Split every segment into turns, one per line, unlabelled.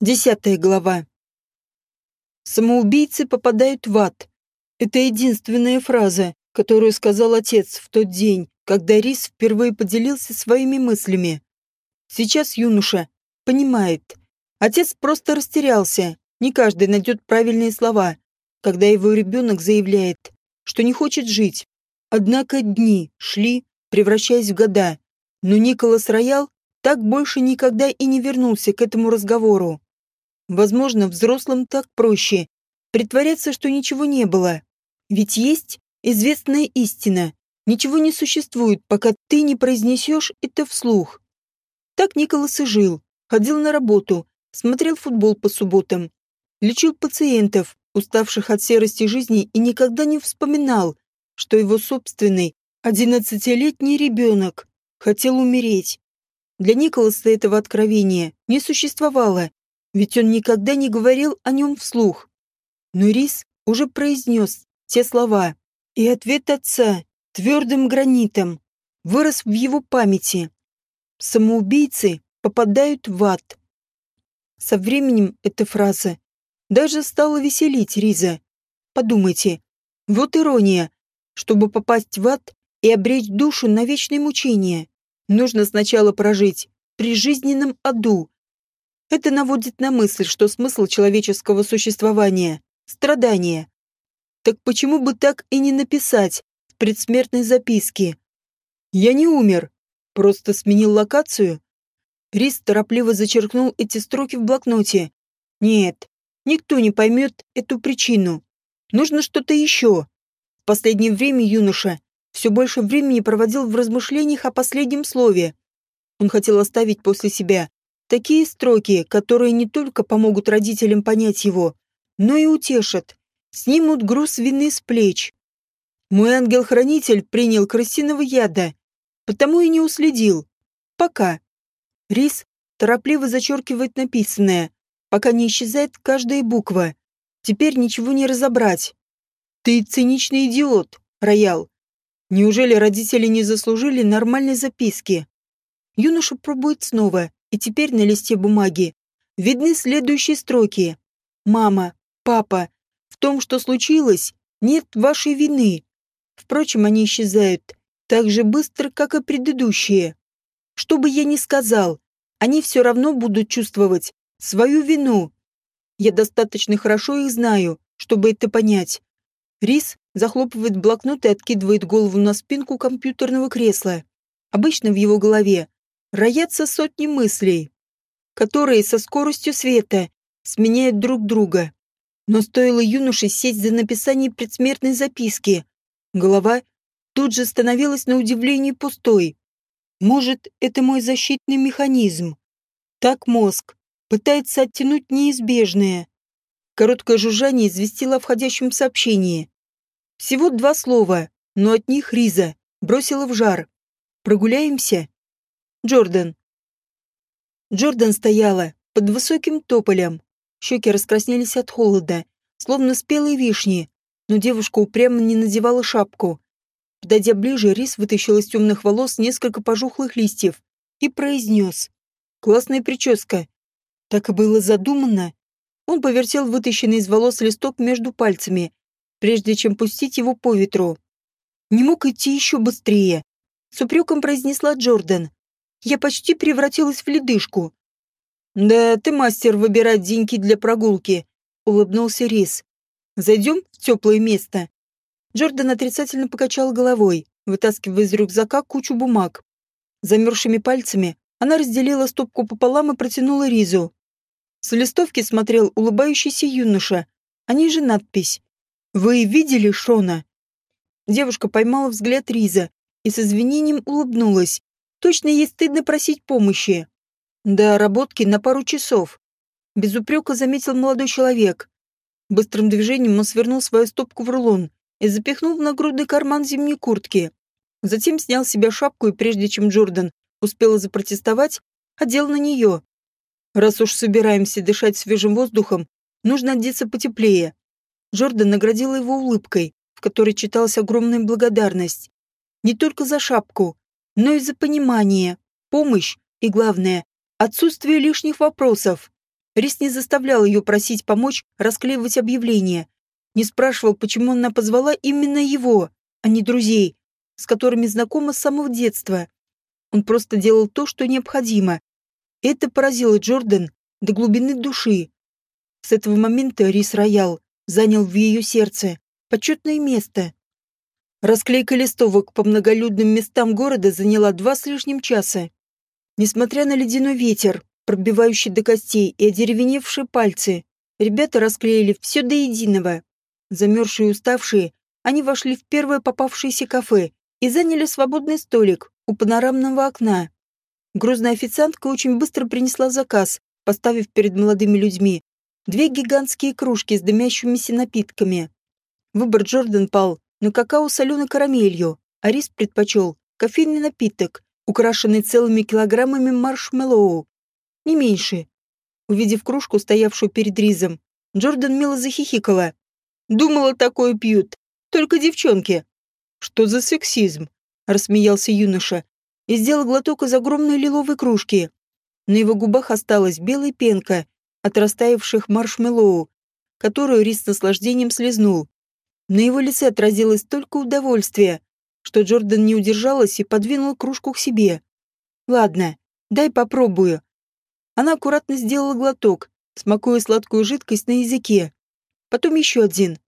Десятая глава. Самоубийцы попадают в ад. Это единственная фраза, которую сказал отец в тот день, когда Рис впервые поделился своими мыслями. Сейчас юноша понимает. Отец просто растерялся. Не каждый найдет правильные слова, когда его ребенок заявляет, что не хочет жить. Однако дни шли, превращаясь в года. Но Николас Роял так больше никогда и не вернулся к этому разговору. Возможно, взрослым так проще притворяться, что ничего не было. Ведь есть известная истина. Ничего не существует, пока ты не произнесешь это вслух. Так Николас и жил. Ходил на работу, смотрел футбол по субботам, лечил пациентов, уставших от серости жизни, и никогда не вспоминал, что его собственный одиннадцатилетний ребенок хотел умереть. Для Николаса этого откровения не существовало, ведь он никогда не говорил о нем вслух. Но Рис уже произнес те слова, и ответ отца твердым гранитом вырос в его памяти. Самоубийцы попадают в ад. Со временем эта фраза даже стала веселить Риза. Подумайте, вот ирония. Чтобы попасть в ад и обречь душу на вечное мучение, нужно сначала прожить при жизненном аду, это наводит на мысль, что смысл человеческого существования – страдание. Так почему бы так и не написать в предсмертной записке? «Я не умер, просто сменил локацию». Рис торопливо зачеркнул эти строки в блокноте. «Нет, никто не поймет эту причину. Нужно что-то еще». В последнее время юноша все больше времени проводил в размышлениях о последнем слове. Он хотел оставить после себя Такие строки, которые не только помогут родителям понять его, но и утешат, снимут груз вины с плеч. Мой ангел-хранитель принял крысиного яда, потому и не уследил. Пока. Рис торопливо зачеркивает написанное, пока не исчезает каждая буква. Теперь ничего не разобрать. Ты циничный идиот, Роял. Неужели родители не заслужили нормальной записки? Юноша пробует снова, и теперь на листе бумаги видны следующие строки. «Мама, папа, в том, что случилось, нет вашей вины». Впрочем, они исчезают так же быстро, как и предыдущие. Что бы я ни сказал, они все равно будут чувствовать свою вину. Я достаточно хорошо их знаю, чтобы это понять. Рис захлопывает блокнот и откидывает голову на спинку компьютерного кресла. Обычно в его голове роятся сотни мыслей, которые со скоростью света сменяют друг друга. Но стоило юноше сесть за написание предсмертной записки, голова тут же становилась на удивление пустой. Может, это мой защитный механизм. Так мозг пытается оттянуть неизбежное. Короткое жужжание известило о входящем сообщении. Всего два слова, но от них Риза бросила в жар. «Прогуляемся?» Джордан. Джордан стояла под высоким тополем. Щеки раскраснелись от холода, словно спелые вишни, но девушка упрямо не надевала шапку. Подойдя ближе, Рис вытащил из темных волос несколько пожухлых листьев и произнес. «Классная прическа». Так и было задумано. Он повертел вытащенный из волос листок между пальцами, прежде чем пустить его по ветру. Не мог идти еще быстрее. С упреком произнесла Джордан я почти превратилась в ледышку. «Да ты мастер выбирать деньги для прогулки», — улыбнулся Рис. «Зайдем в теплое место?» Джордан отрицательно покачал головой, вытаскивая из рюкзака кучу бумаг. Замерзшими пальцами она разделила стопку пополам и протянула Ризу. С листовки смотрел улыбающийся юноша, а ниже надпись «Вы видели Шона?» Девушка поймала взгляд Риза и с извинением улыбнулась. Точно ей стыдно просить помощи. Да, работки на пару часов. Без упрека заметил молодой человек. Быстрым движением он свернул свою стопку в рулон и запихнул в нагрудный карман зимней куртки. Затем снял с себя шапку и прежде чем Джордан успела запротестовать, одел на нее. Раз уж собираемся дышать свежим воздухом, нужно одеться потеплее. Джордан наградила его улыбкой, в которой читалась огромная благодарность. Не только за шапку, но и за понимание, помощь и, главное, отсутствие лишних вопросов. Рис не заставлял ее просить помочь расклеивать объявления. Не спрашивал, почему она позвала именно его, а не друзей, с которыми знакома с самого детства. Он просто делал то, что необходимо. Это поразило Джордан до глубины души. С этого момента Рис Роял занял в ее сердце почетное место. Расклейка листовок по многолюдным местам города заняла два с лишним часа. Несмотря на ледяной ветер, пробивающий до костей и одеревеневшие пальцы, ребята расклеили все до единого. Замерзшие и уставшие, они вошли в первое попавшееся кафе и заняли свободный столик у панорамного окна. Грозная официантка очень быстро принесла заказ, поставив перед молодыми людьми две гигантские кружки с дымящимися напитками. Выбор Джордан пал на какао соленой карамелью, а Рис предпочел кофейный напиток, украшенный целыми килограммами маршмеллоу. Не меньше. Увидев кружку, стоявшую перед Ризом, Джордан мило захихикала. «Думала, такое пьют. Только девчонки». «Что за сексизм?» — рассмеялся юноша и сделал глоток из огромной лиловой кружки. На его губах осталась белая пенка от растаявших маршмеллоу, которую Рис с наслаждением слезнул. На его лице отразилось столько удовольствия, что Джордан не удержалась и подвинула кружку к себе. «Ладно, дай попробую». Она аккуратно сделала глоток, смакуя сладкую жидкость на языке. Потом еще один.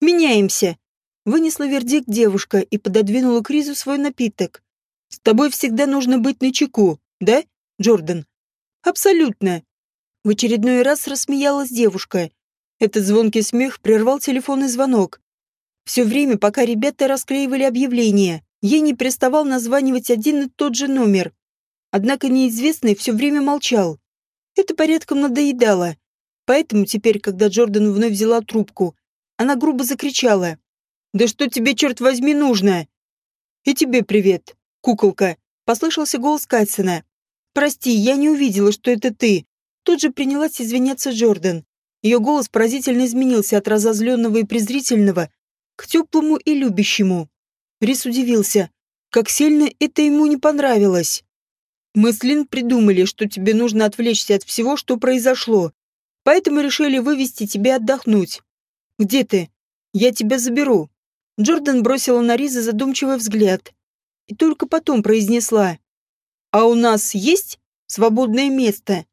«Меняемся», — вынесла вердикт девушка и пододвинула к Ризу свой напиток. «С тобой всегда нужно быть начеку, да, Джордан?» «Абсолютно», в очередной раз рассмеялась девушка. Этот звонкий смех прервал телефонный звонок. Все время, пока ребята расклеивали объявления, ей не приставал названивать один и тот же номер. Однако неизвестный все время молчал. Это порядком надоедало. Поэтому теперь, когда Джордан вновь взяла трубку, она грубо закричала. «Да что тебе, черт возьми, нужно?» «И тебе привет, куколка», — послышался голос Катсона. «Прости, я не увидела, что это ты. Тут же принялась извиняться Джордан. Ее голос поразительно изменился от разозленного и презрительного к теплому и любящему. Рис удивился, как сильно это ему не понравилось. Мы с Лин придумали, что тебе нужно отвлечься от всего, что произошло. Поэтому решили вывести тебя отдохнуть. Где ты? Я тебя заберу. Джордан бросила на Риза задумчивый взгляд и только потом произнесла. А у нас есть свободное место?